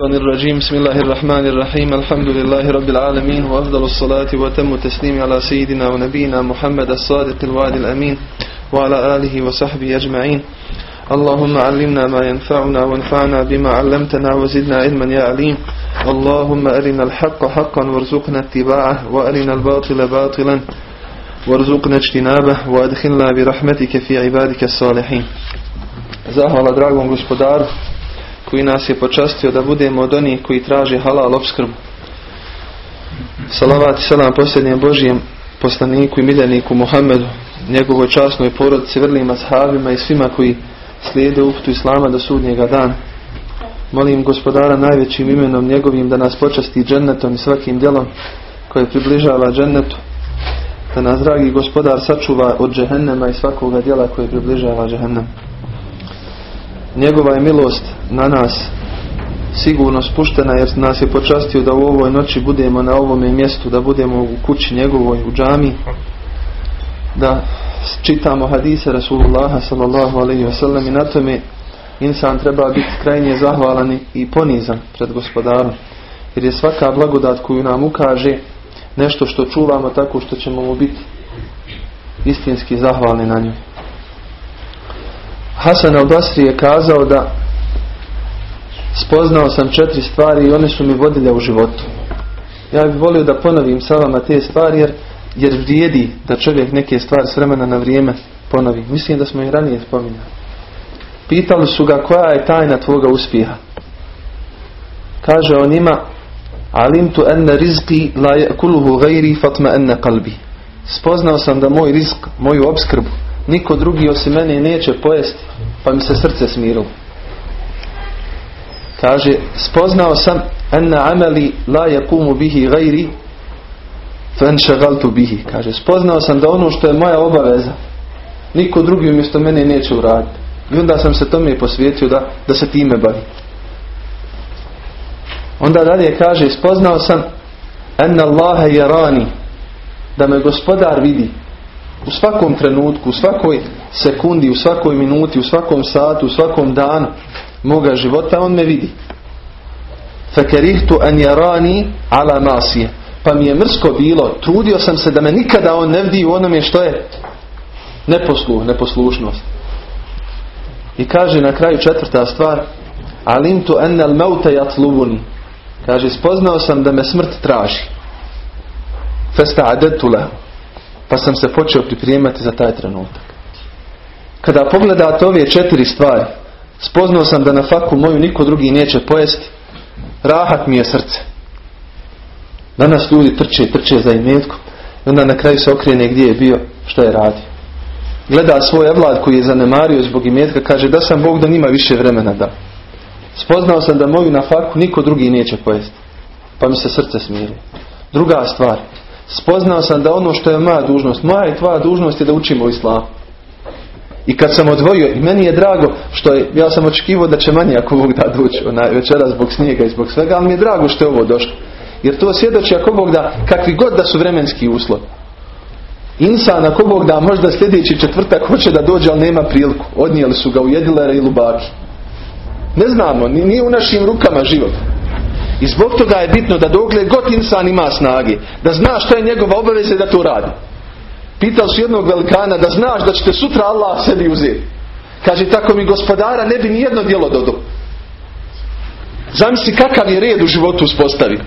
الشيطان الرجيم. بسم الله الرحمن الرحيم. الحمد لله رب العالمين وأفضل الصلاة وتم التسليم على سيدنا ونبينا محمد الصادق الوعد الأمين وعلى آله وصحبه أجمعين. اللهم علمنا ما ينفعنا وانفعنا بما علمتنا وزدنا علما يا عليم. اللهم أرنا الحق حقا وارزقنا اتباعه وأرنا الباطل باطلا وارزقنا اجتنابه وأدخلنا برحمتك في عبادك الصالحين. Zahvala dragom gospodaru. Koji nas je počastio da budemo od onih koji traže halal obskrbu. Salavat i salam posljednjem Božijem poslaniku i miljeniku Muhammedu, njegovoj časnoj porodici, vrlima sahabima i svima koji slijede uputu Islama do sudnjega dana. Molim gospodara najvećim imenom njegovim da nas počasti džennetom i svakim djelom koje približava džennetu. Da nas dragi gospodar sačuva od džehennema i svakoga djela koje približava džehennem. Njegova je milost na nas sigurno spuštena jer nas je počastio da u ovoj noći budemo na ovome mjestu, da budemo u kući njegovoj, u džami, da čitamo hadise Rasulullaha sallallahu alaihi wasallam i na tome insan treba biti krajnje zahvalan i ponizan pred gospodarom. Jer je svaka blagodat koju nam ukaže nešto što čuvamo tako što ćemo mu biti istinski zahvalni na nju. Hasan al-Basri je kazao da spoznao sam četiri stvari i one su mi vodilje u životu. Ja bih volio da ponovim sa vama te stvari jer, jer vrijedi da čovjek neke stvari s vremena na vrijeme ponovi. Mislim da smo ih ranije spominjali. Pitali su ga koja je tajna tvoga uspjeha. Kaže on ima Alimtu enne rizki la kuluhu gajri fatma enne kalbi. Spoznao sam da moj rizk, moju obskrbu, niko drugi osim mene neće pojesti, pa mi se srce smirilo. Kaže, spoznao sam enna ameli la yakumu bihi gajri fenšagaltu bihi. Kaže, spoznao sam da ono što je moja obaveza, niko drugi umjesto mene neće uraditi. I onda sam se tome posvijetio da, da se time bavi. Onda dalje kaže, spoznao sam enna Allahe jarani, da me gospodar vidi u svakom trenutku, u svakoj sekundi, u svakoj minuti, u svakom satu, u svakom danu moga života, on me vidi. Fakerihtu an jarani ala masije. Pa mi je mrsko bilo, trudio sam se da me nikada on ne vidi u onome što je neposluh, neposlušnost. I kaže na kraju četvrta stvar, alimtu enne al mauta. Kaže, spoznao sam da me smrt traži. Festa adetu pa sam se počeo pripremati za taj trenutak. Kada pogledate ove četiri stvari, spoznao sam da na faku moju niko drugi neće pojesti, rahat mi je srce. Danas ljudi trče i trče za imetkom i onda na kraju se okrene gdje je bio, što je radio. Gleda svoj vlad koji je zanemario zbog imetka, kaže da sam Bog da nima više vremena da. Spoznao sam da moju na faku niko drugi neće pojesti, pa mi se srce smiri. Druga stvar, spoznao sam da ono što je moja dužnost, moja i tvoja dužnost je da učimo islam. I kad sam odvojio, i meni je drago što je, ja sam očekivao da će manje ako Bog da doći onaj večera zbog snijega i zbog svega, ali mi je drago što je ovo došlo. Jer to svjedoči ako Bog da, kakvi god da su vremenski uslovi. Insan ako Bog da možda sljedeći četvrtak hoće da dođe, ali nema priliku. Odnijeli su ga u jedilere i lubaki. Ne znamo, nije u našim rukama život. I zbog toga je bitno da dokle god insan ima snage, da zna što je njegova obaveza da to radi. Pitao su jednog velikana da znaš da ćete sutra Allah sebi uzeti. Kaže, tako mi gospodara ne bi ni jedno djelo dodao. Zamisli kakav je red u životu uspostavio.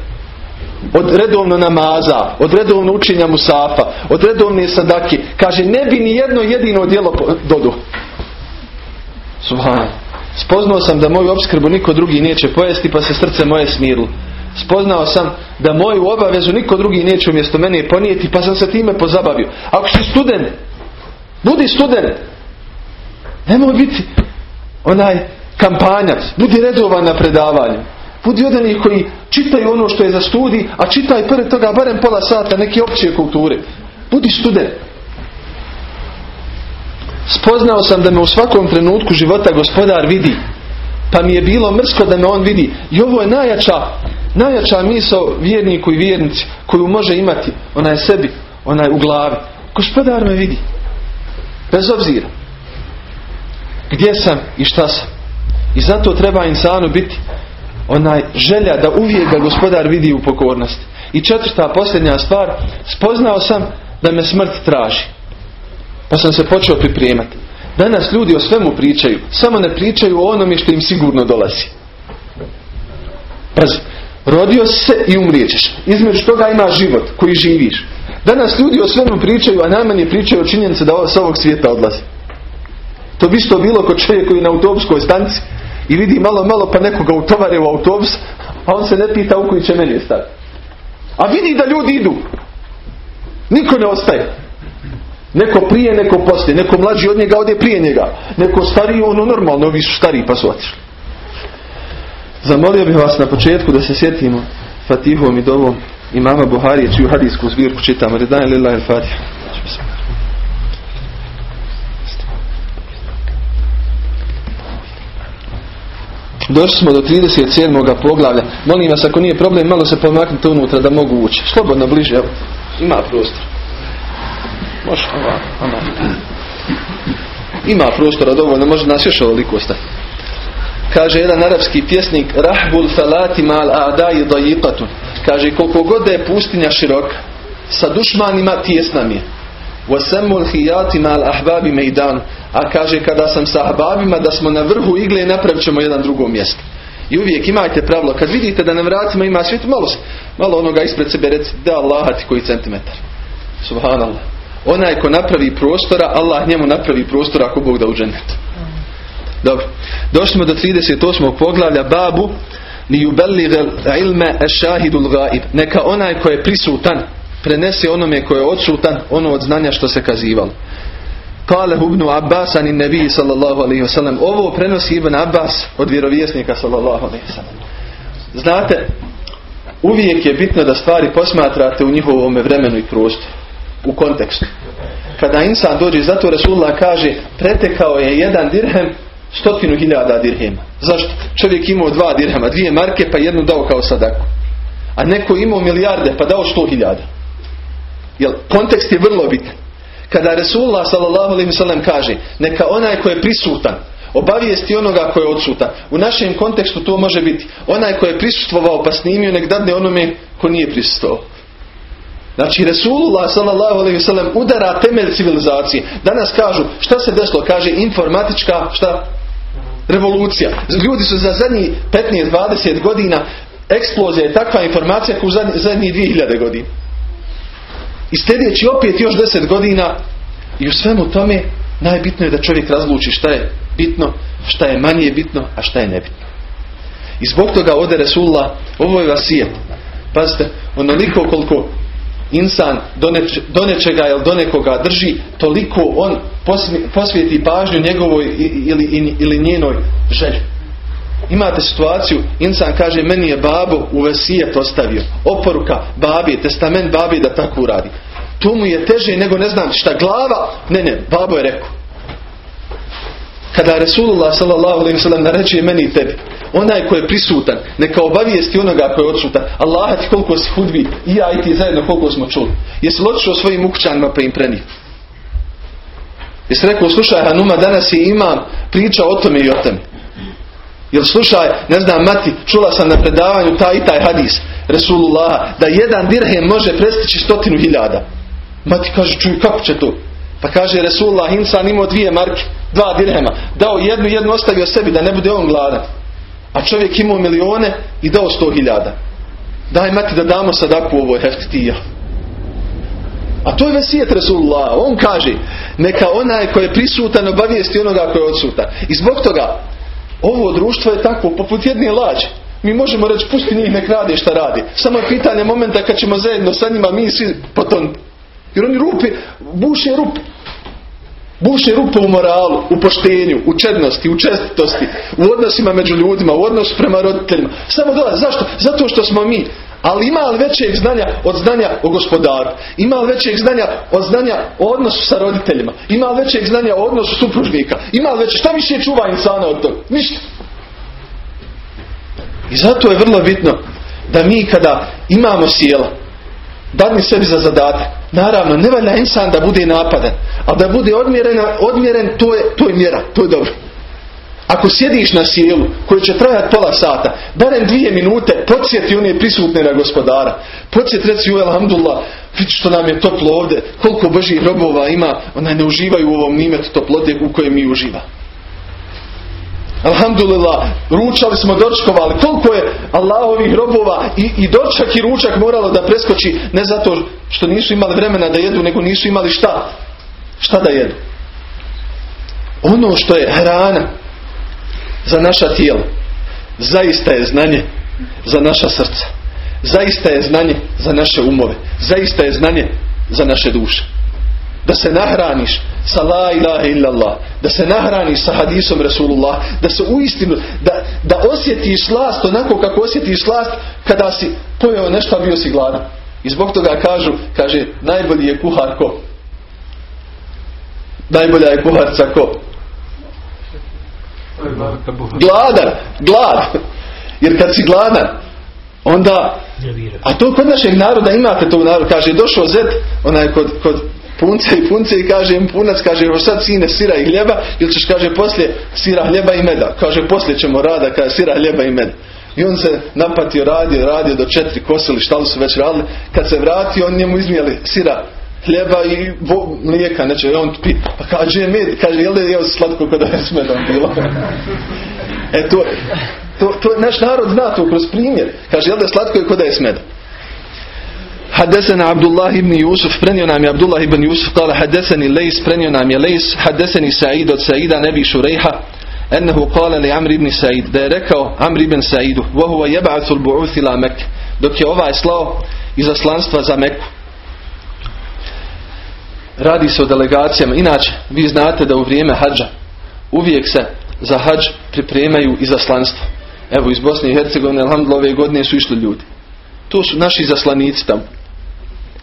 Od redovno namaza, od redovno učenja musafa, od redovne sadaki. Kaže, ne bi ni jedno jedino djelo dodao. Subhano. Spoznao sam da moju obskrbu niko drugi neće pojesti pa se srce moje smirilo. Spoznao sam da moju obavezu niko drugi neće umjesto mene ponijeti pa sam se time pozabavio. Ako si student, budi student. Nemoj biti onaj kampanjac, budi redovan na predavanju. Budi od onih koji čitaju ono što je za studij, a čitaj pored toga barem pola sata neke opće kulture. Budi student. Spoznao sam da me u svakom trenutku života gospodar vidi. Pa mi je bilo mrsko da me on vidi. I ovo je najjača, najjača misao vjerniku i vjernici koju može imati onaj sebi, onaj u glavi. Gospodar me vidi. Bez obzira. Gdje sam i šta sam. I zato treba insanu biti onaj želja da uvijek ga gospodar vidi u pokornosti. I četvrta posljednja stvar, spoznao sam da me smrt traži. Pa sam se počeo pripremati. Danas ljudi o svemu pričaju, samo ne pričaju o onome što im sigurno dolazi. Pazi, rodio se i umrijećeš. Između toga ima život koji živiš. Danas ljudi o svemu pričaju, a najmanje pričaju o činjenici da s ovog svijeta odlazi. To bi isto bilo kod čovjek koji na autobuskoj stanci i vidi malo malo pa nekoga utovare u autobus, a on se ne pita u koji će meni stati. A vidi da ljudi idu. Niko ne ostaje. Neko prije, neko poslije. Neko mlađi od njega ode prije njega. Neko stariji, ono normalno, ovi su stariji pa su otišli. Zamolio bih vas na početku da se sjetimo Fatihom i dovom imama Buharije, čiju hadijsku zbirku čitamo. Redan lillahi al-Fatiha. Došli smo do 37. poglavlja. Molim vas, ako nije problem, malo se pomaknite unutra da mogu ući. Slobodno, bliže. Ima prostor. Može, ovako, Ima prostora dovoljno, može nas još ovoliko ostati. Kaže jedan arapski pjesnik Rahbul falati mal a'dai dajiqatun. Kaže koliko god je pustinja široka, sa dušmanima tjesna mi je. Wasamul hijati mal ahbabi mejdan. A kaže kada sam sa ahbabima da smo na vrhu igle napravit ćemo jedan drugo mjesto. I uvijek imajte pravilo, kad vidite da na vratima ima svijet, malo, malo onoga ispred sebe reci, da Allah ti koji centimetar. Subhanallah. Onaj ko napravi prostora, Allah njemu napravi prostora ako Bog da u džennetu. Dobro. Došli smo do 38. poglavlja babu li ilme šahidul gaib. Neka onaj ko je prisutan prenese onome ko je odsutan ono od znanja što se kazivalo. Kale ibn Abbas ani nebi sallallahu alaihi wasallam. Ovo prenosi Ibn Abbas od vjerovjesnika sallallahu alaihi wasallam. Znate, uvijek je bitno da stvari posmatrate u njihovom vremenu i prostoru. U kontekstu. Kada insan dođe, zato Rasulullah kaže, pretekao je jedan dirhem stotinu hiljada dirhema. Zašto? Čovjek imao dva dirhema, dvije marke pa jednu dao kao sadaku. A neko imao milijarde pa dao sto hiljada. Jer kontekst je vrlo bitan. Kada Resulullah s.a.v. kaže neka onaj ko je prisutan obavijesti onoga ko je odsutan. U našem kontekstu to može biti onaj ko je prisustvovao pa snimio nek dadne onome ko nije prisustvovao. Znači Resulullah s.a.v. udara temelj civilizacije. Danas kažu šta se desilo? Kaže informatička šta? Revolucija. Ljudi su za zadnjih 15-20 godina eksplozija je takva informacija kao u zadnjih 2000 godina. I sljedeći opet još deset godina i u svemu tome najbitno je da čovjek razluči šta je bitno, šta je manje bitno, a šta je nebitno. I zbog toga ode Resulullah, ovo je vasijet. Pazite, onoliko koliko insan do nečega ili do nekoga drži, toliko on posvijeti pažnju njegovoj ili, ili njenoj želji. Imate situaciju, insan kaže meni je babo u vesijet ostavio. Oporuka babi, testament babi da tako uradi. To mu je teže nego ne znam šta glava. Ne, ne, babo je rekao. Kada Resulullah s.a.v. naređuje meni i tebi, onaj ko je prisutan, neka obavijesti onoga ko je odsutan. Allah ti koliko si hudbi, i ja i ti zajedno koliko smo čuli. Jesi li otišao svojim ukućanima pa im prenio? Jesi rekao, slušaj Hanuma, danas je imam priča o tome i o tome. Jel slušaj, ne znam, mati, čula sam na predavanju taj i taj hadis Resulullah, da jedan dirhem može prestići stotinu hiljada. Mati kaže, čuj, kako će to? Pa kaže Resulullah, insan imao dvije marke, dva dirhema. Dao jednu, jednu ostavio sebi da ne bude on gladan. A čovjek imao milione i dao sto hiljada. Daj mati da damo sadaku ovoj heftitija. A to je vesijet Resulullah. On kaže, neka onaj koji je prisutan obavijesti onoga koji je odsutan. I zbog toga, ovo društvo je takvo, poput jedne lađe. Mi možemo reći, pusti njih nek radi šta radi. Samo je pitanje momenta kad ćemo zajedno sa njima mi svi potom. Jer oni rupi, buše rupe. Buše rupe u moralu, u poštenju, u čednosti, u čestitosti, u odnosima među ljudima, u odnosu prema roditeljima. Samo dolaze. Zašto? Zato što smo mi. Ali ima li većeg znanja od znanja o gospodaru? Ima li većeg znanja od znanja o odnosu sa roditeljima? Ima li većeg znanja o odnosu supružnika? Ima li veće? Šta više čuva insana od toga? Ništa. I zato je vrlo bitno da mi kada imamo sjela, dadni sebi za zadatak. Naravno, ne valja insan da bude napadan, ali da bude odmjeren, odmjeren to, je, to je mjera, to je dobro. ako sjediš na sjelu koji će trajati pola sata, barem dvije minute, podsjeti one prisutne na gospodara. Podsjeti reci u Alhamdulillah, vidi što nam je toplo ovdje, koliko Božih robova ima, onaj ne uživaju u ovom nimetu toplote u kojem mi uživa. Alhamdulillah, ručali smo, dočkovali. Koliko je Allahovih robova i, i dočak i ručak moralo da preskoči, ne zato što nisu imali vremena da jedu, nego nisu imali šta? Šta da jedu? Ono što je hrana za naša tijela, zaista je znanje za naša srca. Zaista je znanje za naše umove. Zaista je znanje za naše duše da se nahraniš sa la ilaha illallah, da se nahraniš sa hadisom Rasulullah, da se uistinu, da, da osjetiš slast onako kako osjetiš slast kada si pojeo nešto, bio si gladan. I zbog toga kažu, kaže, najbolji je kuhar ko? Najbolja je kuharca ko? Gladan, glad. Jer kad si gladan, onda a to kod našeg naroda imate to u narodu. Kaže, došao zet, onaj kod, kod punce i punce i kaže im punac, kaže evo sad sine sira i hljeba ili ćeš kaže poslije sira hljeba i meda. Kaže poslije ćemo rada kaže sira hljeba i meda. I on se napatio, radio, radio do četiri kosili, šta li su već radili. Kad se vratio, on njemu izmijeli sira hljeba i vo, mlijeka, neće, on pi, pa kaže med, kaže, jel da je slatko kada je s bilo? e to, to, to, naš narod zna to kroz primjer. Kaže, jel da je slatko i kada je s medom? حدثنا عبد الله بن يوسف prenio nam je Abdullah ibn Yusuf قال حدثني ليس prenio nam je Lejs حدثني سعيد od Saida nebi Šurejha انه قال لعمر ibn Said da je rekao Amr ibn Saidu وهو يبعث البعوث الى مكة dok je ovaj slao izaslanstva za Meku radi se o delegacijama inače vi znate da u vrijeme hađa uvijek se za hađ pripremaju izaslanstva evo iz Bosne i Hercegovine alhamdulillah ove godine su išli ljudi to su naši zaslanici tamo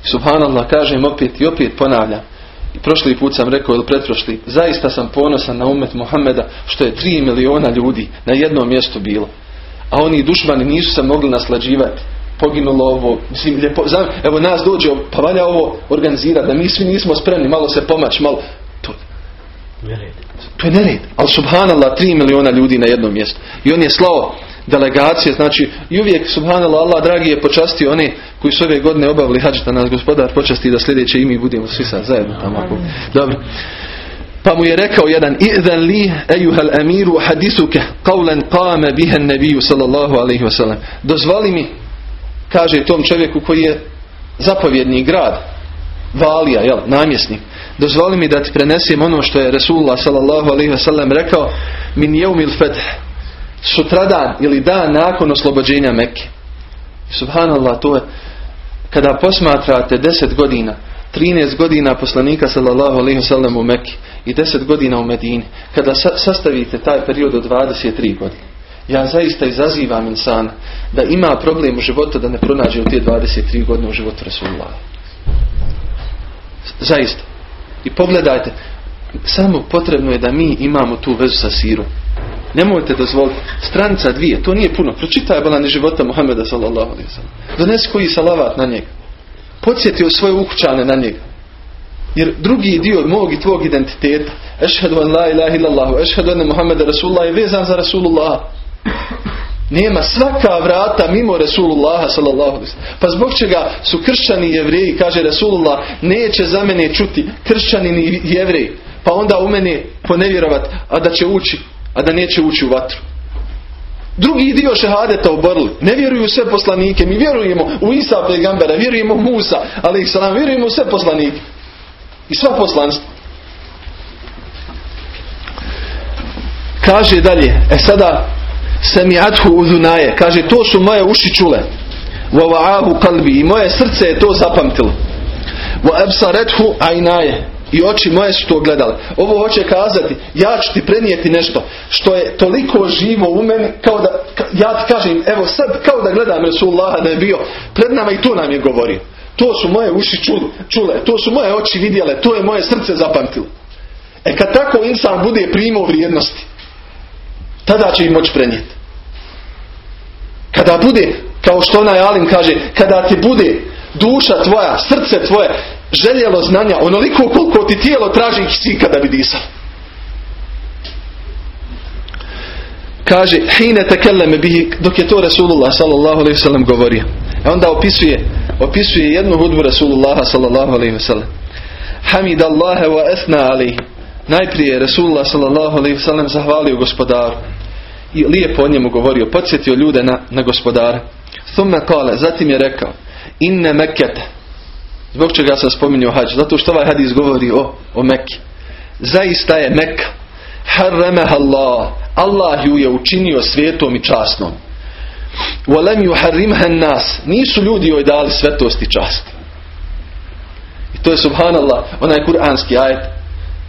Subhanallah, kažem opet i opet ponavljam. I prošli put sam rekao, ili pretprošli, zaista sam ponosan na umet Muhammeda što je 3 miliona ljudi na jednom mjestu bilo. A oni dušmani nisu se mogli naslađivati. Poginulo ovo, mislim, lijepo, znam, evo nas dođe, pa valja ovo organizirati, da mi svi nismo spremni, malo se pomać, malo, to, to je nered. Ali subhanallah, 3 miliona ljudi na jednom mjestu. I on je slao delegacije, znači i uvijek subhanallah Allah dragi je počastio one koji su ove godine obavili hađ da nas gospodar počasti da sljedeće i mi budemo svi sad zajedno tamo. Dobro. Pa mu je rekao jedan I'zan li ejuhal amiru hadisuke qawlan qama biha an sallallahu alaihi wasallam. Dozvoli mi kaže tom čovjeku koji je zapovjedni grad valija, jel, namjesnik. Dozvoli mi da ti prenesem ono što je Resulullah sallallahu alaihi wasallam rekao min jeumil feth sutradan ili dan nakon oslobođenja Mekke. Subhanallah, to je kada posmatrate 10 godina, 13 godina poslanika sallallahu alaihi wasallam u Mekke i 10 godina u Medini, kada sastavite taj period od 23 godine, ja zaista izazivam insana da ima problem u životu da ne pronađe u te 23 godine u životu Rasulullah. Zaista. I pogledajte, samo potrebno je da mi imamo tu vezu sa sirom. Nemojte dozvoliti. Stranica dvije, to nije puno. Pročitaj balani života Muhammeda sallallahu alaihi sallam. Donesi koji salavat na njega. Podsjeti o svoje ukućane na njega. Jer drugi dio mog i tvog identiteta, ešhedu an la ilaha illallahu, ešhedu an Muhammeda Rasulullah je vezan za Rasulullah. Nema svaka vrata mimo Rasulullaha sallallahu alaihi Pa zbog čega su kršćani i jevreji, kaže Rasulullah, neće za mene čuti kršćani ni jevreji. Pa onda u mene ponevjerovat, a da će ući a da neće ući u vatru. Drugi dio šehadeta oborili. Ne vjeruju sve poslanike. Mi vjerujemo u Isa pegambera, vjerujemo u Musa, ali ih salam, vjerujemo u sve poslanike. I sva poslanstva. Kaže dalje, e sada se mi adhu uzunaje. Kaže, to su moje uši čule. Wa kalbi. I moje srce je to zapamtilo. Wa ajnaje i oči moje su to gledale. Ovo hoće kazati, ja ću ti prenijeti nešto što je toliko živo u meni, kao da, ja ti kažem, evo sad kao da gledam Resulullah da je bio pred nama i to nam je govorio. To su moje uši čule, to su moje oči vidjele, to je moje srce zapamtilo. E kad tako insan bude primao vrijednosti, tada će im moći prenijeti. Kada bude, kao što onaj Alim kaže, kada ti bude duša tvoja, srce tvoje željelo znanja onoliko koliko ti tijelo traži si kada bi disao. kaže hine tekelleme bihi dok je to Rasulullah sallallahu alaihi sallam govorio. E onda opisuje, opisuje jednu hudbu Rasulullah sallallahu alaihi sallam. Hamid Allahe wa esna alihi. Najprije Rasulullah sallallahu alaihi sallam zahvalio gospodaru. I lijepo o njemu govorio. Podsjetio ljude na, na gospodara. Thumme kale, zatim je rekao. Inne mekete. Zbog čega sam spominjao hađ? Zato što ovaj hadis govori o, o Mekki. Zaista je Mekka. Harramaha Allah. Allah ju je učinio svijetom i časnom. Walem yuharrimha nas. Nisu ljudi joj dali svetost i čast. I to je subhanallah, onaj kuranski ajet.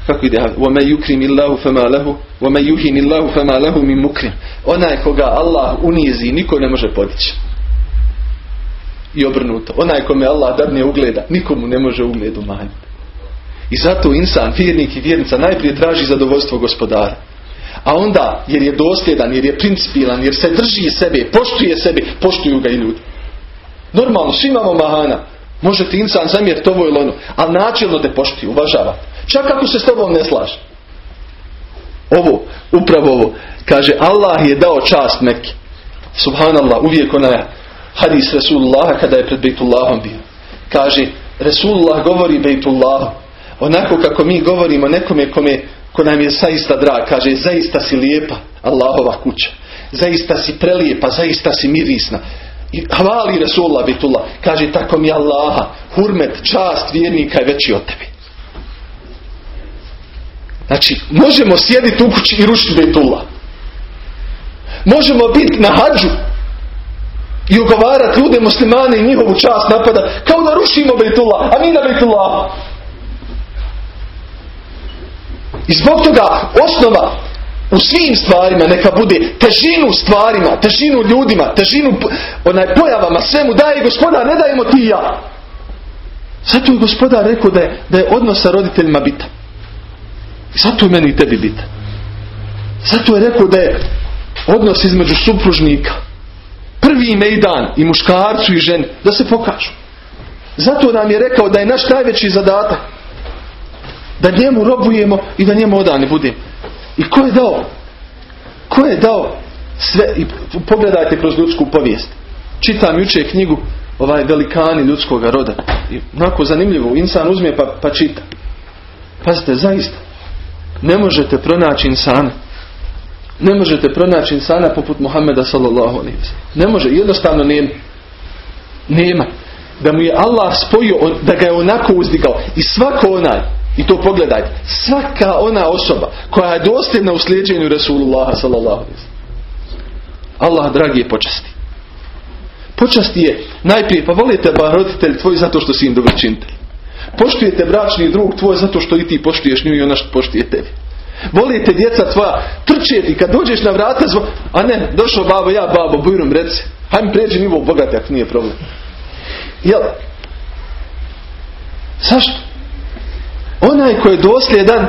Kako ide? وَمَا يُكْرِمِ اللَّهُ فَمَا لَهُ وَمَا يُهِنِ اللَّهُ فَمَا لَهُ مِن مُكْرِمِ Onaj koga Allah unizi, niko ne može podići. I obrnuto. Onaj kome Allah dadne ugleda, nikomu ne može ugled umanjiti. I zato insan, vjernik i vjernica najprije traži zadovoljstvo gospodara. A onda, jer je dosljedan, jer je principilan, jer se drži sebe, poštuje sebe, poštuju ga i ljudi. Normalno, svi imamo mahana. Može ti insan zamjeriti ovo ili ono, ali načelno te poštuje, uvažava. Čak ako se s tobom ne slaže. Ovo, upravo ovo. Kaže, Allah je dao čast neki. Subhanallah, uvijek onaj hadis Resulullaha kada je pred Bejtullahom bio. Kaže, Resulullah govori Bejtullahu. Onako kako mi govorimo nekome kome ko nam je zaista drag, kaže zaista si lijepa Allahova kuća, zaista si prelijepa, zaista si mirisna. I hvali Rasulullah bitullah, kaže tako mi Allaha, hurmet, čast vjernika je veći od tebi. Znači, možemo sjediti u kući i rušiti bitullah. Možemo biti na hađu i ugovarati ljude muslimane i njihovu čast napada kao da rušimo Bejtullah, a mi na Bejtullah. I zbog toga osnova u svim stvarima neka bude težinu stvarima, težinu ljudima, težinu onaj pojavama, svemu daje gospodar, ne dajemo ti ja. Zato je gospodar rekao da je, da je odnos sa roditeljima bitan. Zato je meni i tebi bitan. Zato je rekao da je odnos između supružnika prvi mejdan i muškarcu i ženi da se pokažu. Zato nam je rekao da je naš najveći zadatak da njemu robujemo i da njemu odani budemo. I ko je dao? Ko je dao sve? I pogledajte kroz ljudsku povijest. Čitam juče knjigu ovaj velikani ljudskog roda. I onako zanimljivo. Insan uzme pa, pa čita. Pazite, zaista. Ne možete pronaći insana. Ne možete pronaći insana poput Muhammeda sallallahu alaihi Ne može. Jednostavno nema. Nema. Da mu je Allah spojio, da ga je onako uzdigao. I svako onaj i to pogledajte. Svaka ona osoba koja je dosljedna u slijedženju Rasulullaha sallallahu Allah dragi je počasti. Počasti je najprije pa volite ba roditelj tvoj zato što si im dobročinitelj. Poštujete bračni drug tvoj zato što i ti poštuješ nju i ona što poštuje tebi. Volite djeca tvoja trčeti kad dođeš na vrata zvo, a ne, došao babo, ja babo, bujrom reci. Hajme pređi nivo bogati ako nije problem. Jel? Zašto? Onaj koji je dosljedan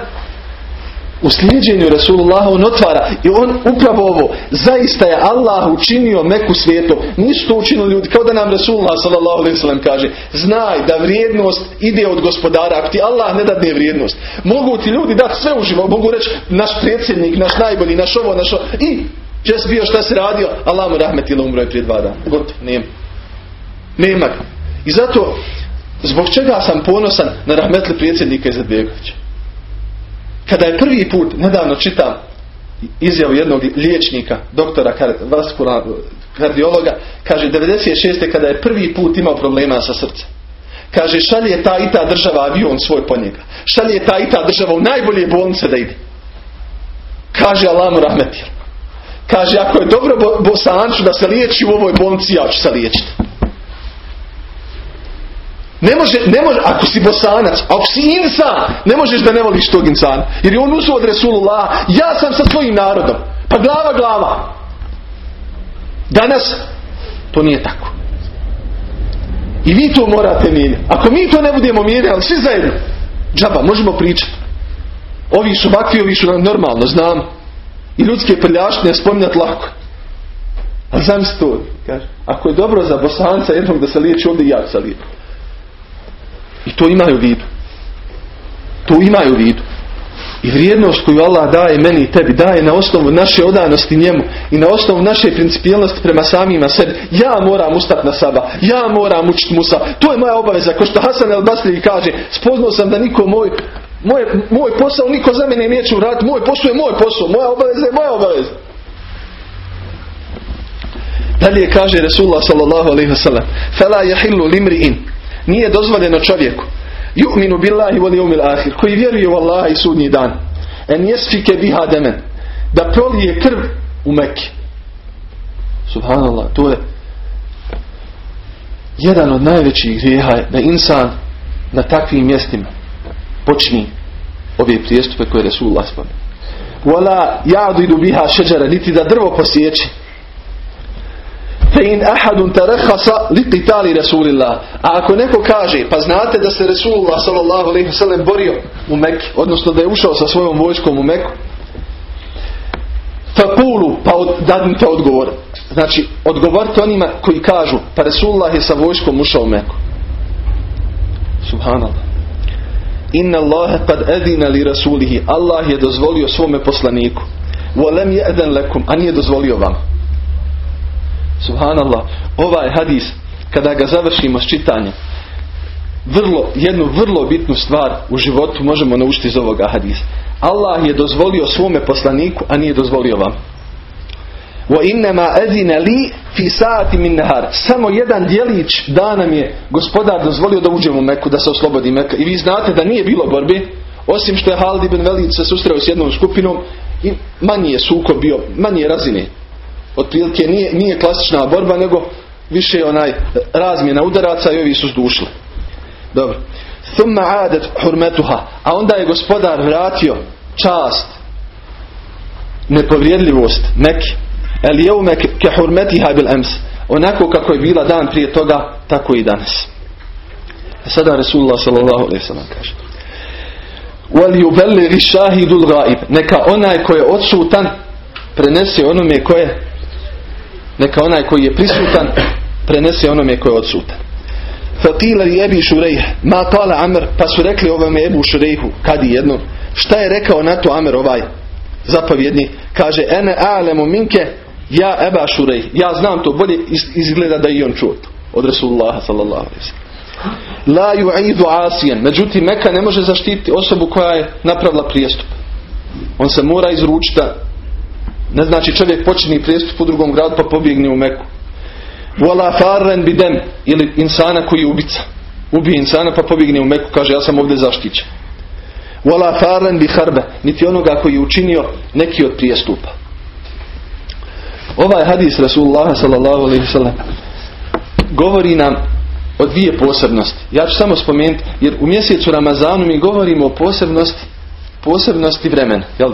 u slijedženju Rasulullah on otvara i on upravo ovo zaista je Allah učinio meku svijetu nisu to učinili ljudi kao da nam Rasulullah sallallahu kaže znaj da vrijednost ide od gospodara. Ako ti Allah ne dadne vrijednost? Mogu ti ljudi dati sve uživo mogu reći naš predsjednik, naš najbolji, naš ovo, naš ovo i čest bio šta se radio? Allah mu rahmetilo umro je prije dva dana. Gotovo, nema. Nema i zato Zbog čega sam ponosan na rahmetli predsjednika Izetbegovića? Kada je prvi put, nedavno čitam izjavu jednog liječnika, doktora kardiologa, kaže 96. kada je prvi put imao problema sa srcem. Kaže šalje ta i ta država avion svoj po njega. Šalje ta i ta država u najbolje bolnice da ide. Kaže Alamu Rahmetir. Kaže ako je dobro bosanču da se liječi u ovoj bolnici, ja ću se liječiti. Ne može, ne može, ako si bosanac, ako si insan, ne možeš da ne voliš tog insana. Jer je on usuo od Resulullah, ja sam sa svojim narodom. Pa glava, glava. Danas, to nije tako. I vi to morate mijenjati. Ako mi to ne budemo mijenjati, svi zajedno, džaba, možemo pričati. Ovi su ovakvi, ovi su normalno, znam. I ljudske prljaštine spominjati lako. Ali znam to, kaže. Ako je dobro za bosanca jednog da se liječi, onda i ja se liječi. I to imaju u vidu. To imaju vidu. I vrijednost koju Allah daje meni i tebi, daje na osnovu naše odanosti njemu i na osnovu naše principijelnosti prema samima sebi. Ja moram ustati na saba, ja moram učiti Musa. To je moja obaveza. Ko što Hasan el Basri kaže, spoznao sam da niko moj, moj, moj posao niko za mene neće uraditi. Moj posao je moj posao, moja obaveza je moja obaveza. Dalje kaže Resulullah sallallahu alaihi wasallam Fela jahillu limri'in Nije dozvoljeno čovjeku. Ju'minu billahi wal yawmil ahir Koji vjeruje u Allaha i sudnji dan. En jesfike biha demen. Da prolije krv u Mekke. Subhanallah To je Jedan od najvećih grijeha je da insan na takvim mjestima počni ove prijestupe koje Resulullah spomenu. Wala ja'didu biha šeđara niti da drvo posjeći fe in ahadun tarekhasa li qitali Rasulillah. A ako neko kaže, pa znate da se Rasulullah sallallahu alejhi ve sellem borio u Mekki, odnosno da je ušao sa svojom vojskom u Meku, Fakulu, pa dadnite odgovor. Znači, odgovorite onima koji kažu, pa Resulullah je sa vojskom ušao u Meku. Subhanallah. Inna Allahe kad edina li Rasulihi. Allah je dozvolio svome poslaniku. Volem je eden lekum, a nije dozvolio vam. Subhanallah. Ovaj hadis, kada ga završimo s čitanjem, vrlo, jednu vrlo bitnu stvar u životu možemo naučiti iz ovoga hadisa. Allah je dozvolio svome poslaniku, a nije dozvolio vam. Samo jedan djelić dana mi je gospodar dozvolio da uđemo u Meku, da se oslobodi Meka. I vi znate da nije bilo borbe, osim što je Halid ibn Velid se susreo s jednom skupinom i manji je suko bio, manje razine. Otprilike nije, nije klasična borba, nego više onaj razmjena udaraca i ovi su zdušili. Dobro. Thumma adet hurmetuha. A onda je gospodar vratio čast, nepovrijedljivost Mekke. El jeume ke hurmetiha bil ems. Onako kako je bila dan prije toga, tako i danas. Sada Resulullah sallam kaže. Wal yuballighi shahidul ghaib. Neka onaj ko je odsutan prenese onome ko je neka onaj koji je prisutan prenese onome ko je odsutan. Fatila i Ebi Šurejh, ma tala Amr, pa su rekli ovome Ebu Šurejhu, kadi jedno, šta je rekao na to Amr ovaj zapovjedni, kaže, ene alemu minke, ja Eba Šurejh, ja znam to, bolje izgleda da i on čuo to, od Rasulullaha sallallahu. La ju'idu asijen, međutim Meka ne može zaštititi osobu koja je napravila prijestup. On se mora izručiti ne znači čovjek počini prijestup u drugom gradu pa pobjegne u Meku. Wala farren bidem ili insana koji ubica. Ubije insana pa pobjegne u Meku, kaže ja sam ovdje zaštićen. Wala farren bi harbe, niti onoga koji je učinio neki od prijestupa. Ovaj hadis Rasulullah sallallahu alaihi sallam govori nam o dvije posebnosti. Ja ću samo spomenuti, jer u mjesecu Ramazanu mi govorimo o posebnosti posebnosti vremena, jel?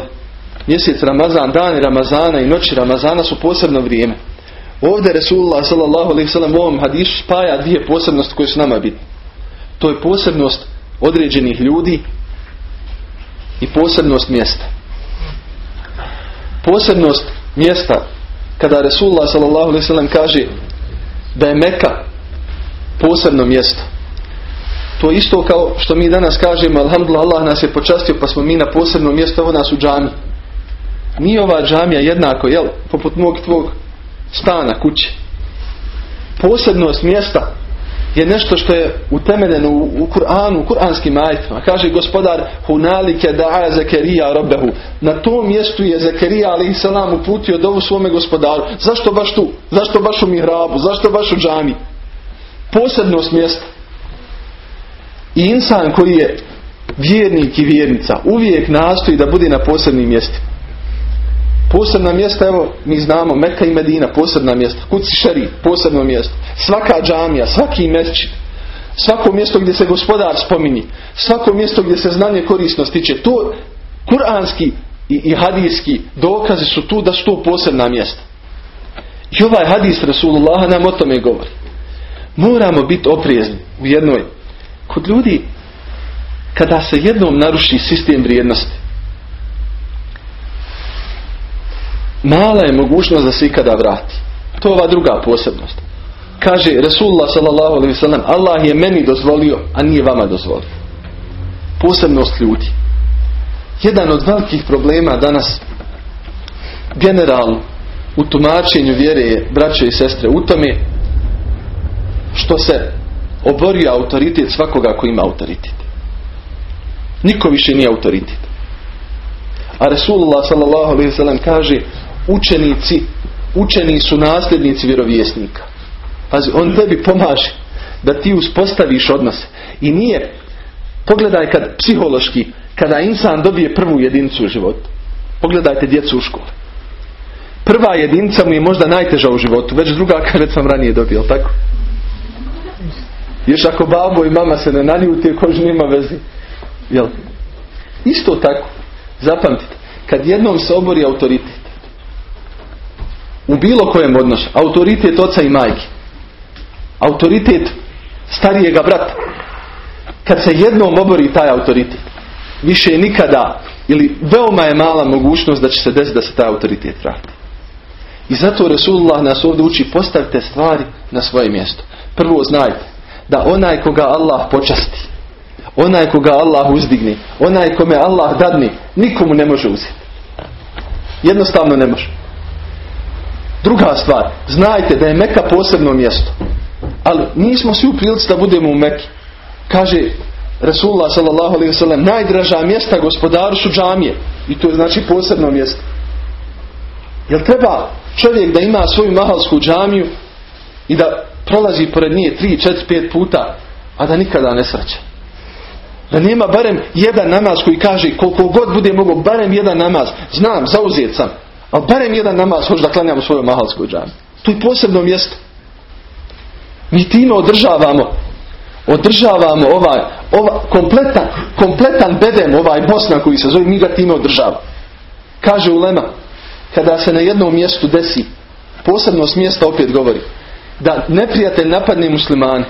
Mjesec Ramazan, dani Ramazana i noći Ramazana su posebno vrijeme. Ovdje Resulullah sallam u ovom hadisu spaja dvije posebnosti koje su nama bitne. To je posebnost određenih ljudi i posebnost mjesta. Posebnost mjesta kada Resulullah sallam kaže da je Meka posebno mjesto. To je isto kao što mi danas kažemo Alhamdulillah Allah nas je počastio pa smo mi na posebno mjesto ovo nas u džami. Nije ova džamija jednako, jel, poput mog tvog stana, kuće. Posebnost mjesta je nešto što je utemeljeno u, Kur'anu, u kuranskim ajitima. Kaže gospodar Hunalike da'a Zakarija robehu. Na tom mjestu je Zakarija ali salam uputio dovu svome gospodaru. Zašto baš tu? Zašto baš u mihrabu? Zašto baš u džami? Posebnost mjesta. I insan koji je vjernik i vjernica uvijek nastoji da bude na posebnim mjestima. Posebna mjesta, evo, mi znamo, Meka i Medina, posebna mjesta. Kuci Šeri, posebno mjesto. Svaka džamija, svaki mešćin. Svako mjesto gdje se gospodar spominji. Svako mjesto gdje se znanje korisno stiče. To, kuranski i, i hadijski dokazi su tu da su to posebna mjesta. I ovaj hadis Rasulullah nam o tome govori. Moramo biti oprezni u jednoj. Kod ljudi, kada se jednom naruši sistem vrijednosti, mala je mogućnost da se ikada vrati. To je ova druga posebnost. Kaže Resulullah sallallahu sallam, Allah je meni dozvolio, a nije vama dozvolio. Posebnost ljudi. jedan od velikih problema danas generalno u tumačenju vjere je, braće i sestre, u tome što se oborio autoritet svakoga ko ima autoritet. Niko više nije autoritet. A Resulullah s.a.v. kaže učenici, učeni su nasljednici vjerovjesnika. Pazi, on tebi pomaže da ti uspostaviš odnose. I nije, pogledaj kad psihološki, kada insan dobije prvu jedinicu u životu. Pogledajte djecu u školi. Prva jedinica mu je možda najteža u životu, već druga kad sam ranije dobio, tako? Još ako babo i mama se ne naljute, kož nema vezi. Jel? Isto tako. Zapamtite. Kad jednom se obori autoritet. U bilo kojem odnosu. Autoritet oca i majke. Autoritet starijega brata. Kad se jednom obori taj autoritet. Više nikada ili veoma je mala mogućnost da će se desiti da se taj autoritet vrati. I zato Resulullah nas ovdje uči postavite stvari na svoje mjesto. Prvo znajte da onaj koga Allah počasti, onaj koga Allah uzdigne, onaj kome Allah dadne, nikomu ne može uzeti. Jednostavno ne može. Druga stvar, znajte da je Meka posebno mjesto. Ali nismo svi u prilici da budemo u Meki. Kaže Resulullah s.a.v. najdraža mjesta gospodaru su džamije. I to je znači posebno mjesto. Jel treba čovjek da ima svoju mahalsku džamiju i da prolazi pored nje 3, 4, 5 puta, a da nikada ne sreće. Da nema barem jedan namaz koji kaže koliko god bude mogo, barem jedan namaz. Znam, zauzet sam. Ali barem jedan namaz hoće da klanjam u svojoj mahalskoj džami. Je posebno mjesto. Mi time održavamo održavamo ovaj, ovaj kompletan, kompletan bedem, ovaj Bosna koji se zove, mi ga time održavamo. Kaže Ulema, kada se na jednom mjestu desi, posebno s mjesta opet govori, da neprijatelj napadne muslimane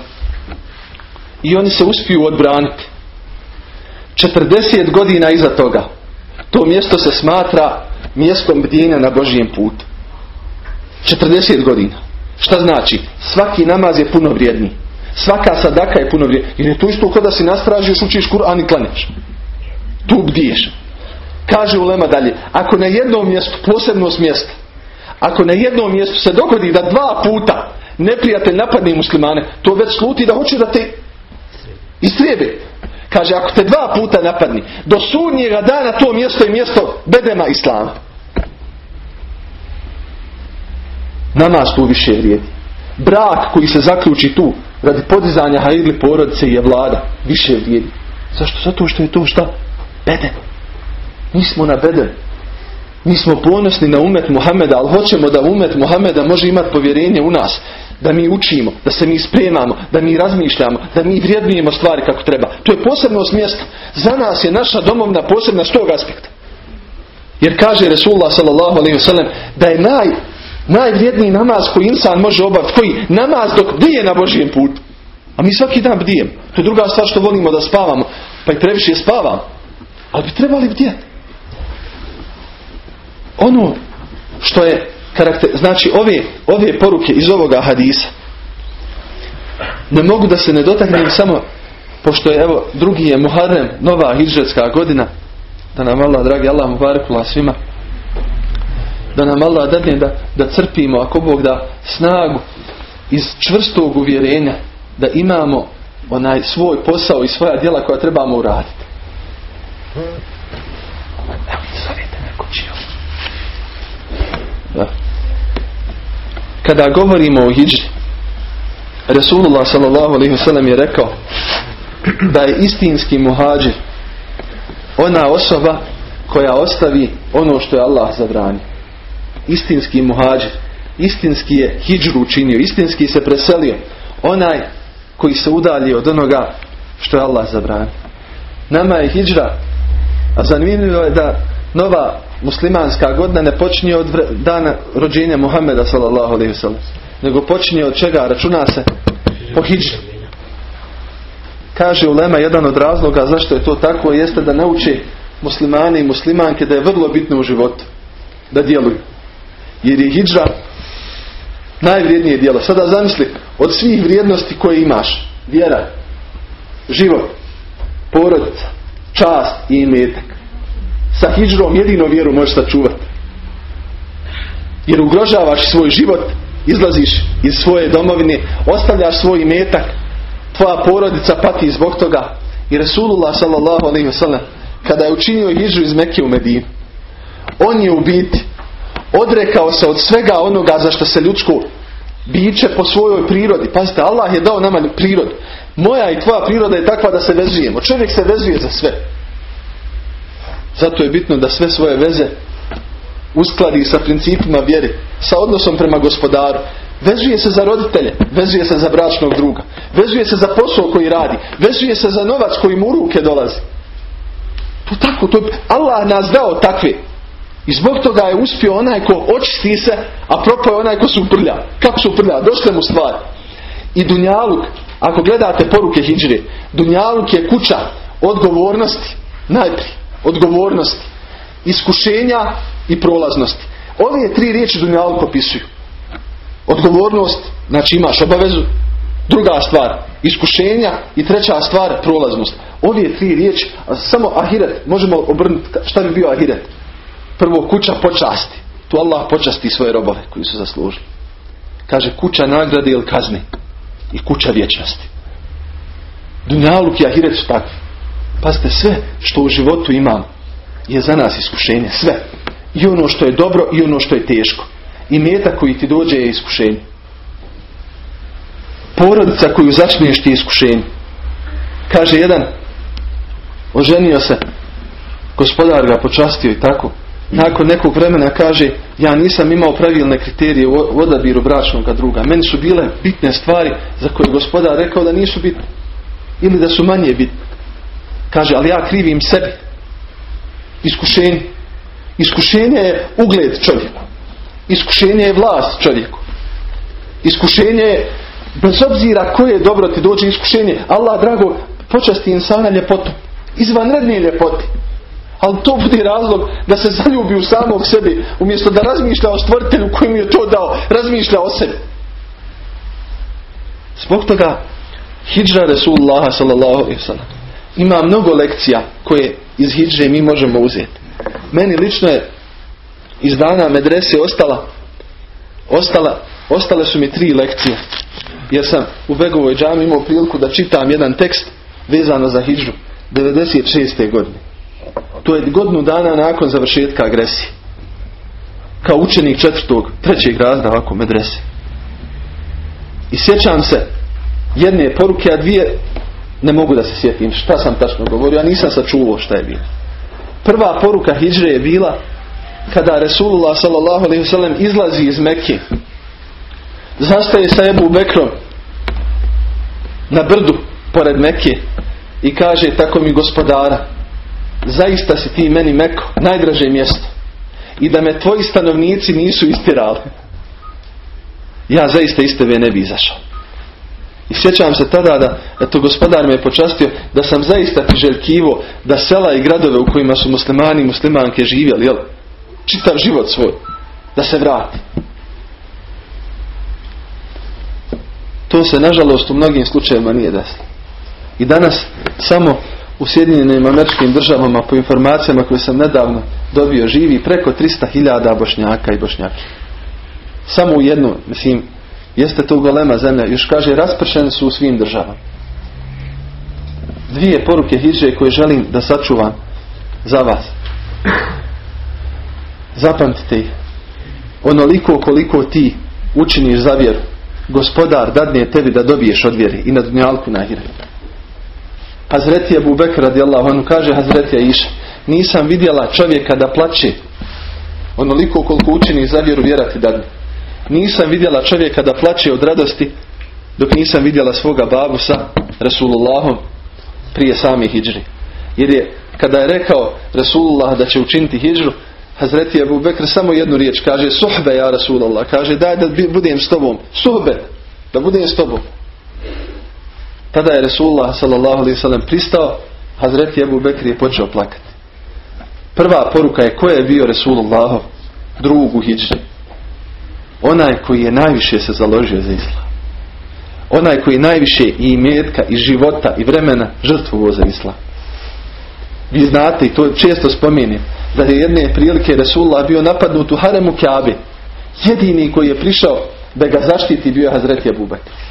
i oni se uspiju odbraniti. 40 godina iza toga to mjesto se smatra mjestom bdjenja na Božijem putu. 40 godina. Šta znači? Svaki namaz je puno vrijedniji. Svaka sadaka je puno vrijednija. Jer je to isto kada si nastražio, učiš Kur'an i klanjaš. Tu bdiješ. Kaže Ulema dalje, ako na jednom mjestu, posebno s mjesta, ako na jednom mjestu se dogodi da dva puta neprijatelj napadne muslimane, to već sluti da hoće da te istrijebe. Kaže, ako te dva puta napadni, do sudnjega dana to mjesto je mjesto bedema islama. Namaz tu više vrijedi. Brak koji se zaključi tu, radi podizanja hajidli porodice je vlada, više vrijedi. Zašto? Zato što je to šta? Beden. Mi smo na beden. Mi smo ponosni na umet Muhameda, ali hoćemo da umet Muhameda može imati povjerenje u nas da mi učimo, da se mi spremamo, da mi razmišljamo, da mi vrijednijemo stvari kako treba. To je posebno mjesto. Za nas je naša domovna posebna s tog aspekta. Jer kaže Resulullah s.a.v. da je naj, najvrijedniji namaz koji insan može obaviti, koji namaz dok bdije na Božijem putu. A mi svaki dan bdijem. To je druga stvar što volimo da spavamo. Pa i previše spavamo. Ali bi trebali bdijeti. Ono što je karakter, znači ove, ove poruke iz ovoga hadisa ne mogu da se ne dotaknem samo pošto je evo drugi je Muharrem nova hidžetska godina da nam Allah dragi Allah mu barekula svima da nam Allah dadne da, da crpimo ako Bog da snagu iz čvrstog uvjerenja da imamo onaj svoj posao i svoja djela koja trebamo uraditi kada govorimo o hijđi, Resulullah s.a.v. je rekao da je istinski muhađir ona osoba koja ostavi ono što je Allah zabranio. Istinski muhađir. Istinski je hijđru učinio. Istinski se preselio. Onaj koji se udalji od onoga što je Allah zabranio. Nama je hijđra. A zanimljivo je da nova muslimanska godina ne počinje od dana rođenja Muhammeda sallallahu alaihi wasallam nego počinje od čega računa se po hijđu kaže ulema jedan od razloga zašto je to tako jeste da nauče muslimani i muslimanke da je vrlo bitno u životu da djeluju jer je hijđa najvrijednije djelo sada zamisli od svih vrijednosti koje imaš vjera život porodica čast i imetak Sa hijđrom jedino vjeru možeš sačuvati. Jer ugrožavaš svoj život, izlaziš iz svoje domovine, ostavljaš svoj metak, tvoja porodica pati zbog toga. I Resulullah sallallahu alaihi kada je učinio hijđu iz Mekke u Medinu, on je u biti odrekao se od svega onoga za što se ljudsko biće po svojoj prirodi. Pazite, Allah je dao nama prirodu. Moja i tvoja priroda je takva da se vezujemo. Čovjek se vezuje za sve. Zato je bitno da sve svoje veze uskladi sa principima vjeri, sa odnosom prema gospodaru. Vezuje se za roditelje, vezuje se za bračnog druga, vezuje se za posao koji radi, vezuje se za novac koji mu u ruke dolazi. To tako, to Allah nas dao takve. I zbog toga je uspio onaj ko očisti se, a propao je onaj ko su uprlja. Kako su uprlja? Došle mu stvari. I Dunjaluk, ako gledate poruke Hidžre, Dunjaluk je kuća odgovornosti, najprije, odgovornosti, iskušenja i prolaznosti. Ove tri riječi Dunjaluk opisuju. Odgovornost, znači imaš obavezu, druga stvar, iskušenja i treća stvar, prolaznost. Ove tri riječi, samo ahiret, možemo obrnuti, šta bi bio ahiret? Prvo kuća počasti. Tu Allah počasti svoje robove koji su zaslužili. Kaže kuća nagrade ili kazni. I kuća vječnosti. Dunjaluk i Ahiret su takvi. Pazite, sve što u životu imam je za nas iskušenje. Sve. I ono što je dobro i ono što je teško. I meta koji ti dođe je iskušenje. Porodica koju začneš ti iskušenje. Kaže jedan, oženio se, gospodar ga počastio i tako nakon nekog vremena kaže ja nisam imao pravilne kriterije u odabiru bračnog druga. Meni su bile bitne stvari za koje gospodar rekao da nisu bitne. Ili da su manje bitne. Kaže, ali ja krivim sebi. Iskušenje. Iskušenje je ugled čovjeku. Iskušenje je vlast čovjeku. Iskušenje je, bez obzira koje je dobro ti dođe iskušenje, Allah drago počasti insana ljepotom. Izvanredne ljepoti. Ali to bude razlog da se zaljubi u samog sebi. Umjesto da razmišlja o stvrtelju koji je to dao. Razmišlja o sebi. Zbog toga Hidžra Resulullah sallallahu ima mnogo lekcija koje iz Hidže mi možemo uzeti. Meni lično je iz dana medrese ostala ostala, ostale su mi tri lekcije. Jer sam u Begovoj džami imao priliku da čitam jedan tekst vezano za Hidžu 96. godine. To je godinu dana nakon završetka agresije. Kao učenik četvrtog, trećeg razda ovako medrese. I sjećam se jedne poruke, a dvije ne mogu da se sjetim šta sam tačno govorio, a nisam sačuvao šta je bilo. Prva poruka Hidžre je bila kada Resulullah s.a.v. izlazi iz Mekke. Zastaje sa Ebu Bekrom na brdu pored Mekke i kaže tako mi gospodara zaista si ti meni meko, najdraže mjesto. I da me tvoji stanovnici nisu istirali. Ja zaista iz tebe ne bi izašao. I sjećam se tada da, eto gospodar me je počastio da sam zaista željkivo da sela i gradove u kojima su muslimani i muslimanke živjeli, jel? Čitav život svoj. Da se vrati. To se nažalost u mnogim slučajevima nije desilo. I danas samo u Sjedinjenim američkim državama po informacijama koje sam nedavno dobio živi preko 300.000 bošnjaka i bošnjaki. Samo u jednu, mislim, jeste to golema zemlja, još kaže raspršene su u svim državama. Dvije poruke hiđe koje želim da sačuvam za vas. Zapamtite ih. Onoliko koliko ti učiniš za vjeru, gospodar dadne tebi da dobiješ od vjeri i na dunjalku na Hazreti Abu Bekr radijallahu anhu kaže Hazreti Aisha nisam vidjela čovjeka da plaće onoliko koliko učini za vjeru vjerati da nisam vidjela čovjeka da plaće od radosti dok nisam vidjela svoga babu sa Rasulullahom prije same hijđri. Jer je kada je rekao Rasulullah da će učiniti hijđru Hazreti Abu Bekr samo jednu riječ kaže suhbe ja Rasulullah. Kaže daj da budem s tobom. Suhbe da budem s tobom tada je Resulullah s.a.v. pristao, Hazreti Ebu Bekri je počeo plakati. Prva poruka je ko je bio Resulullah drugu hijđe. Onaj koji je najviše se založio za islam. Onaj koji najviše i imetka i života i vremena žrtvovo za islam. Vi znate i to često spominjem da je jedne prilike Resulullah bio napadnut u haremu Kjabe. Jedini koji je prišao da ga zaštiti bio Hazreti Ebu Bekr.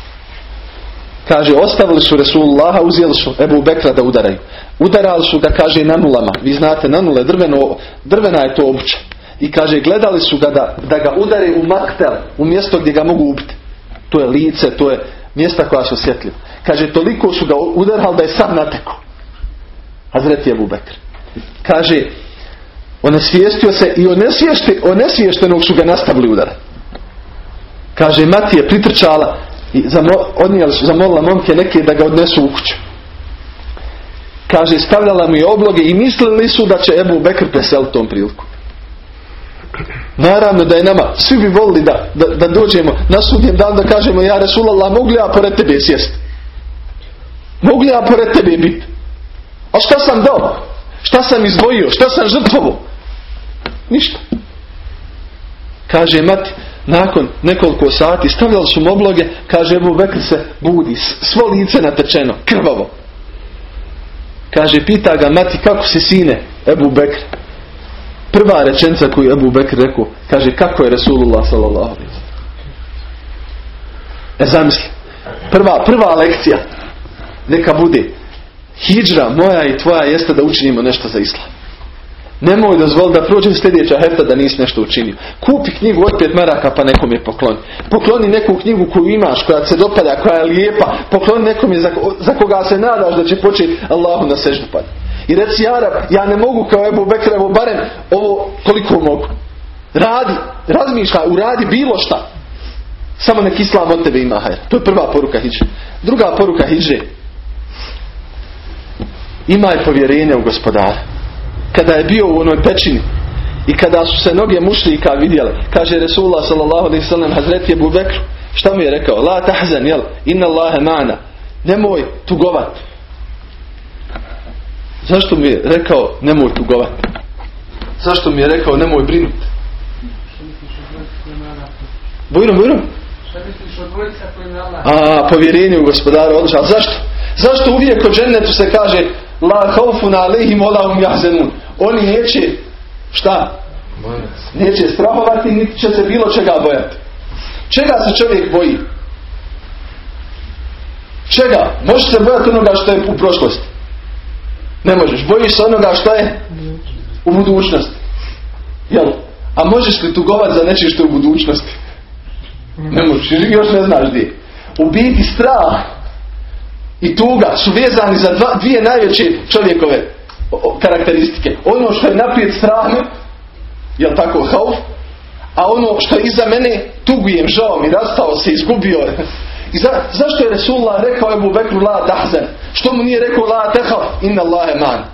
Kaže, ostavili su Resulullaha, uzeli su Ebu Bekra da udaraju. Udarali su ga, kaže, na nulama. Vi znate, na nule, drveno, drvena je to obuća. I kaže, gledali su ga da, da ga udare u maktel, u mjesto gdje ga mogu ubiti. To je lice, to je mjesta koja su osjetljiva. Kaže, toliko su ga udarali da je sam nateko. Hazreti Ebu Bekr. Kaže, onesvijestio se i onesviještenog su ga nastavili udarati. Kaže, mati je pritrčala i odnijeli su, zamolila momke neke da ga odnesu u kuću. Kaže, stavljala mi obloge i mislili su da će Ebu Bekr preseliti tom priliku. Naravno da je nama, svi bi volili da, da, da dođemo na sudnjem dan da kažemo ja Resulallah, mogu li ja pored tebe sjest? Mogu li ja pored tebe biti? A šta sam dao? Šta sam izdvojio? Šta sam žrtvovo? Ništa. Kaže mati, nakon nekoliko sati stavljali su mu obloge, kaže Ebu Bekr se budi, svo lice natečeno, krvavo. Kaže, pita ga mati, kako si sine, Ebu Bekr? Prva rečenica koju Ebu Bekr rekao, kaže, kako je Resulullah sallallahu E zamisli, prva, prva lekcija, neka bude, hijđra moja i tvoja jeste da učinimo nešto za islam. Nemoj dozvoli da prođe sljedeća hefta da nisi nešto učinio. Kupi knjigu od pet maraka pa nekom je pokloni. Pokloni neku knjigu koju imaš, koja se dopada, koja je lijepa. Pokloni nekom je za, za koga se nadaš da će početi Allahu na seždu pad. I reci Arab, ja ne mogu kao Ebu Bekr, evo barem ovo koliko mogu. Radi, razmišljaj, uradi bilo šta. Samo nek islam od tebe ima hajra. To je prva poruka hiđe. Druga poruka hiđe. Imaj povjerenje u gospodara kada je bio u onoj pećini i kada su se noge mušlika vidjeli, kaže Resulullah sallallahu alaihi sallam Hazreti Ebu Bekru, šta mu je rekao? La tahzan, jel? Inna Allahe mana. Nemoj tugovat. Zašto mi je rekao nemoj tugovat? Zašto mi je rekao nemoj brinut? Bujrum, bujrum. A, povjerenje u gospodaru odlično. Zašto? Zašto uvijek kod džennetu se kaže La haufun alihim olahum jahzenun. Oni neće, šta? Neće strahovati, niti će se bilo čega bojati. Čega se čovjek boji? Čega? Možeš se bojati onoga što je u prošlosti. Ne možeš. Bojiš se onoga što je u budućnosti. Jel? A možeš li tugovati za nečije što je u budućnosti? Ne možeš. Još ne znaš gdje. U biti strah i tuga su vezani za dva, dvije najveće čovjekove karakteristike. Ono što je naprijed strahno, jel tako, hauf, a ono što je iza mene, tugujem, žao mi, rastao se, izgubio. I za, zašto je Resulullah rekao Ebu Bekru la dahzen? Što mu nije rekao la tehaf inna Allahe man?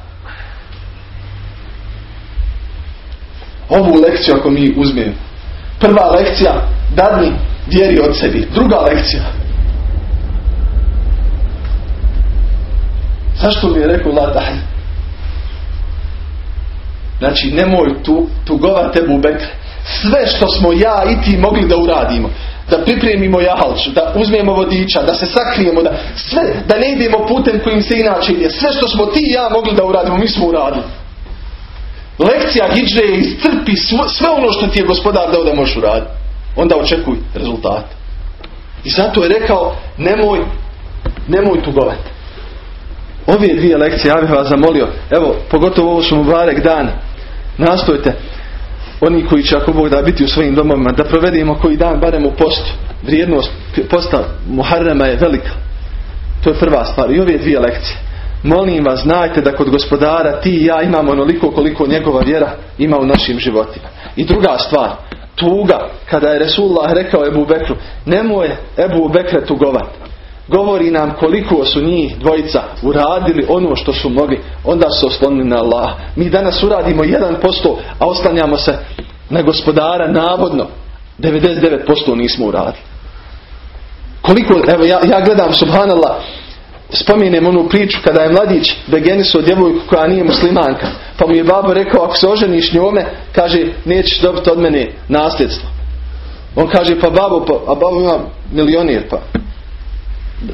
Ovu lekciju ako mi uzmemo. Prva lekcija, dadni vjeri od sebi. Druga lekcija, Zašto mi je rekao la tahzan? Znači, nemoj tu, tugovat Ebu Bekr. Sve što smo ja i ti mogli da uradimo, da pripremimo jahalču, da uzmemo vodiča, da se sakrijemo, da sve, da ne idemo putem kojim se inače ide. Sve što smo ti i ja mogli da uradimo, mi smo uradili. Lekcija Hidžre je iscrpi sve ono što ti je gospodar dao da možeš uraditi. Onda očekuj rezultat. I zato je rekao, nemoj, nemoj tugovati. Ove dvije lekcije, ja bih vas zamolio, evo, pogotovo ovo su Mubarek dan, nastojte, oni koji će ako Bog da biti u svojim domovima, da provedemo koji dan barem u postu. Vrijednost posta Muharrema je velika. To je prva stvar. I ove dvije lekcije. Molim vas, znajte da kod gospodara ti i ja imamo onoliko koliko njegova vjera ima u našim životima. I druga stvar, tuga, kada je Resulullah rekao Ebu Bekru, nemoj Ebu Bekre tugovati govori nam koliko su njih dvojica uradili ono što su mogli, onda su oslonili na Allah. Mi danas uradimo 1%, a oslanjamo se na gospodara navodno. 99% nismo uradili. Koliko, evo ja, ja gledam subhanallah, spominjem onu priču kada je mladić od djevojku koja nije muslimanka. Pa mu je babo rekao ako se oženiš njome, kaže nećeš dobiti od mene nasljedstvo. On kaže pa babo, pa, a babo ima milionir pa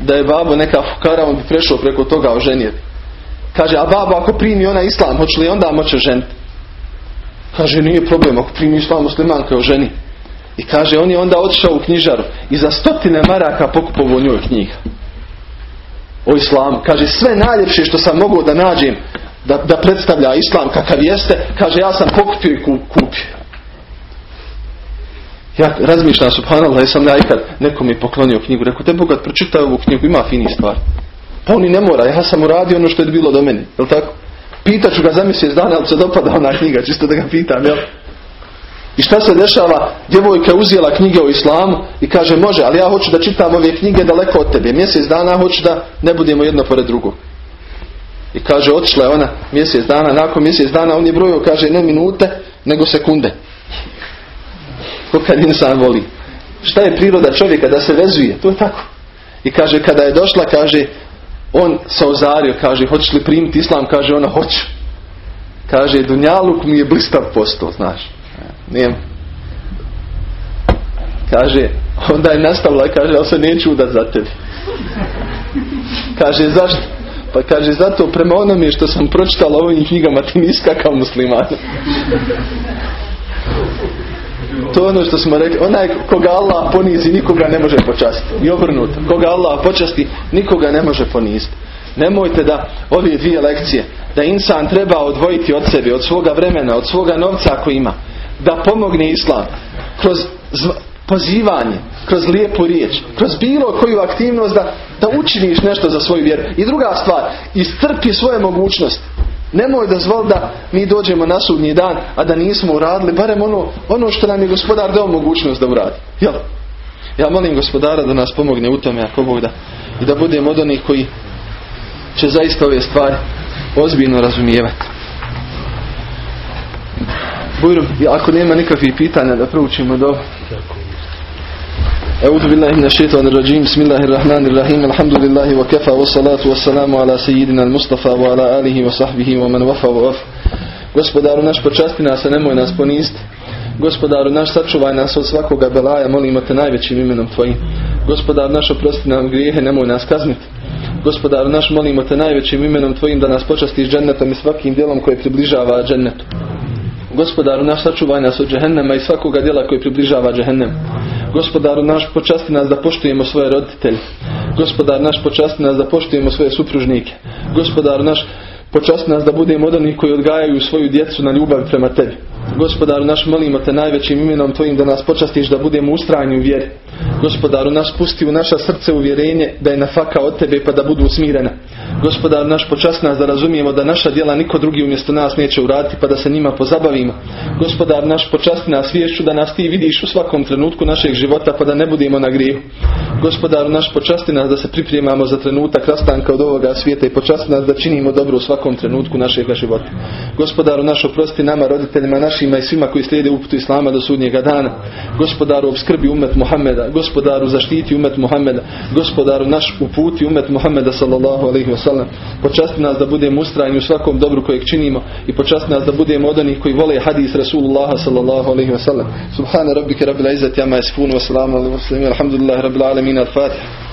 da je babo neka fukara, on bi prešao preko toga oženjeti. Kaže, a babo ako primi ona islam, hoće li onda moći ženiti? Kaže, nije problem ako primi islam muslimanka o ženi. I kaže, on je onda otišao u knjižaru i za stotine maraka pokupovao njoj knjiga. O islamu. Kaže, sve najljepše što sam mogao da nađem da, da predstavlja islam kakav jeste, kaže, ja sam pokupio i kupio. Ja razmišljam, subhanallah, jesam ja ikad neko mi poklonio knjigu, rekao, te bogat, pročitaj ovu knjigu, ima fini stvar. Pa on i ne mora, ja sam uradio ono što je bilo do meni, jel tako? Pitaću ga za mjesec dana, ali se dopada ona knjiga, čisto da ga pitam, jel? I šta se dešava? Djevojka je uzela knjige o islamu i kaže može, ali ja hoću da čitam ove knjige daleko od tebe. Mjesec dana hoću da ne budemo jedno pored drugog. I kaže, otišla je ona mjesec dana, nakon mjesec dana on je brojio, kaže, ne minute, nego sekunde. Ko kad insan voli. Šta je priroda čovjeka da se vezuje? To je tako. I kaže, kada je došla, kaže, on se ozario, kaže, hoćeš li primiti islam? Kaže, ona, hoću. Kaže, Dunjaluk mi je blistav postao, znaš. Nijem. Kaže, onda je nastavila kaže, ali se neću udat za tebi. Kaže, zašto? Pa kaže, zato prema onome što sam pročitala ovim knjigama ti nisi kakav musliman. To je ono što smo rekli. Onaj koga Allah ponizi, nikoga ne može počastiti. I obrnuto. Koga Allah počasti, nikoga ne može poniziti. Nemojte da ove dvije lekcije, da insan treba odvojiti od sebe, od svoga vremena, od svoga novca ako ima, da pomogne islam kroz pozivanje, kroz lijepu riječ, kroz bilo koju aktivnost da, da učiniš nešto za svoju vjeru. I druga stvar, istrpi svoje mogućnosti. Nemoj dozvol da mi dođemo na sudnji dan, a da nismo uradili barem ono, ono što nam je gospodar dao mogućnost da uradi. Jel? Ja molim gospodara da nas pomogne u tome ako Bog da. I da budemo od onih koji će zaista ove stvari ozbiljno razumijevati. Bujrum, ako nema nikakvih pitanja da proučimo do... أعوذ بالله من الشيطان الرجيم بسم الله الرحمن الرحيم الحمد لله وكفى والصلاة والسلام على سيدنا المصطفى وعلى آله وصحبه ومن وفى ووفى Gospodaru naš počasti nas, a nemoj nas poniziti. Gospodaru naš sačuvaj nas od svakoga belaja, molimo te najvećim imenom Tvojim. Gospodaru naš oprosti nam grijehe, nemoj nas kazniti. Gospodaru naš molimo te najvećim imenom Tvojim da nas počastiš džennetom i svakim djelom koje približava džennetu. Gospodaru naš sačuvaj nas od džehennema i svakoga djela koji približava džehennem. Gospodaru naš počasti nas da poštujemo svoje roditelje. Gospodar naš počasti nas da poštujemo svoje supružnike. Gospodaru naš počasti nas da budemo od onih koji odgajaju svoju djecu na ljubav prema tebi. Gospodaru naš molimo te najvećim imenom tvojim da nas počastiš da budemo ustrajni u vjeri. Gospodaru naš pusti u naša srce uvjerenje da je nafaka od tebe pa da budu smirena. Gospodar naš počast nas da razumijemo da naša djela niko drugi umjesto nas neće uraditi pa da se njima pozabavimo. Gospodar naš počasti nas vješću da nas ti vidiš u svakom trenutku našeg života pa da ne budemo na grijehu. Gospodar naš počasti nas da se pripremamo za trenutak rastanka od ovoga svijeta i počasti nas da činimo dobro u svakom trenutku našeg života. Gospodaru naš oprosti nama, roditeljima našima i svima koji slijede uputu Islama do sudnjega dana. Gospodaru obskrbi umet Muhammeda. Gospodaru zaštiti umet Muhammeda. Gospodaru naš uputi umet Muhammeda sallallahu alaihi wasallam. Počasti nas da budemo ustrajni u svakom dobru kojeg činimo i počasti nas da budemo od onih koji vole hadis Rasulullaha sallallahu alaihi wasallam. Subhana rabbika rabbil izzati amma yasifun wa salamun alal mursalin. Alhamdulillahi rabbil alamin. Al-Fatiha.